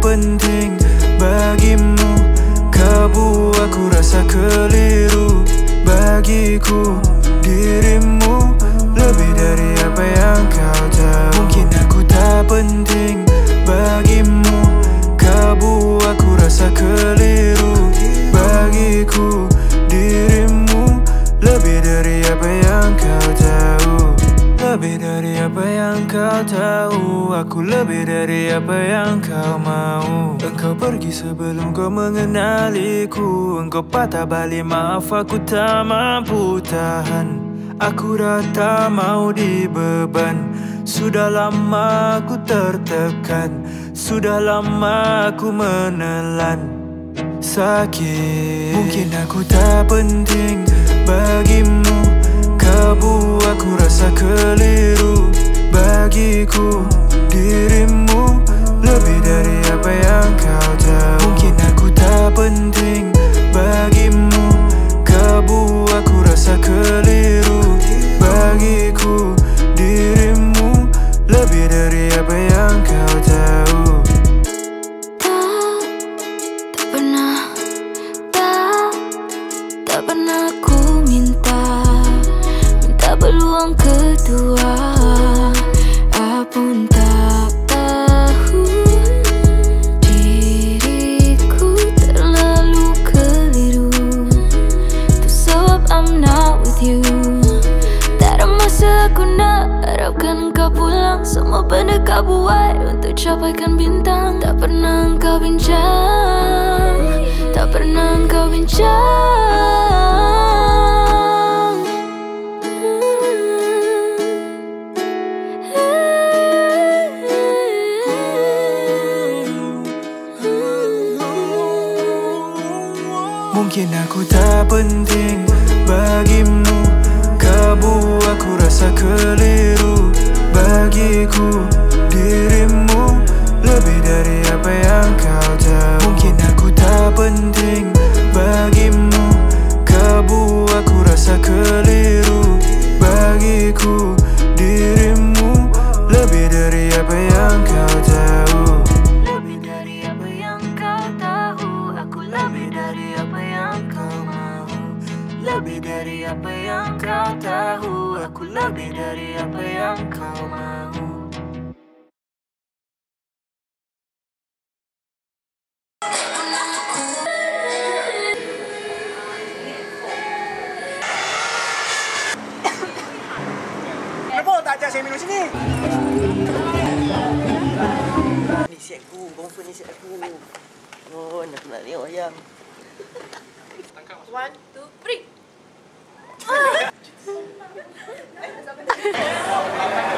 penting bagimu. Kau buat aku rasa keliru Bagiku dirimu. Lebih dari apa yang kau tahu. Mungkin aku tak penting bagimu. Kau buat aku rasa keliru yang kau tahu. Aku lebih dari apa yang kau mau. Engkau pergi sebelum kau mengenaliku. Engkau patah balik maaf aku tak mampu tahan. Aku dah tak mau dibeban. Sudah lama aku tertekan. Sudah lama aku menelan. Sakit. Mungkin aku tak penting bagimu Bagiku benda kau buat untuk capaikan bintang. Tak pernah kau bincang Tak pernah kau bincang. Mungkin aku tak penting bagimu. Kau buat aku rasa keliru Bagiku dirimu. Lebih dari apa yang kau tahu. Mungkin aku tak penting bagimu. Kau buat aku rasa keliru Bagiku dirimu. Lebih dari apa yang kau tahu. Lebih dari apa yang kau tahu. Aku lebih dari apa yang kau mau. Lebih dari apa yang kau tahu. Aku lebih dari apa yang kau mau minum sini. Ni siap aku, bongsu ni siap aku. Oh, nak nak tengok ayam. 1 2 3.